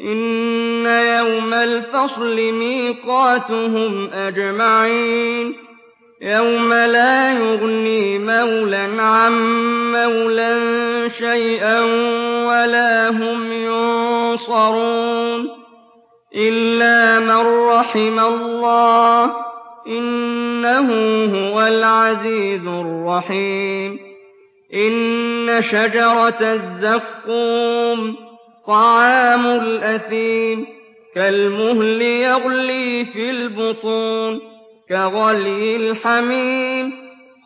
إِنَّ يَوْمَ الْفَصْلِ مِيقَاتُهُمْ أَجْمَعِينَ يَوْمَ لَا يُغْنِي مَوْلًى عَن مَّوْلًى شَيْئًا وَلَا هُمْ يُنصَرُونَ إِلَّا مَن رَّحِمَ اللَّهُ ۚ إِنَّهُ هُوَ الْعَزِيزُ الرَّحِيمُ إِنَّ شَجَرَتَ الزَّقُّومِ طَعَامُ الْأَثِيمِ كَالْمُهْلِ يَغْلِي فِي الْبُطُونِ كَغَلْيِ الْحَمِيمِ.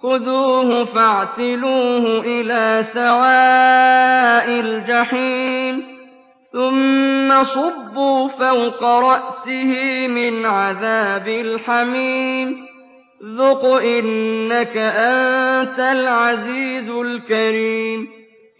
خُذُوهُ فَاعْتِلُوهُ إِلَىٰ سَوَاءِ الْجَحِيمِ. ثُمَّ صُبُّوا فَوْقَ رَأْسِهِ مِنْ عَذَابِ الْحَمِيمِ. ذُقْ إِنَّكَ أَنتَ الْعَزِيزُ الْكَرِيمُ.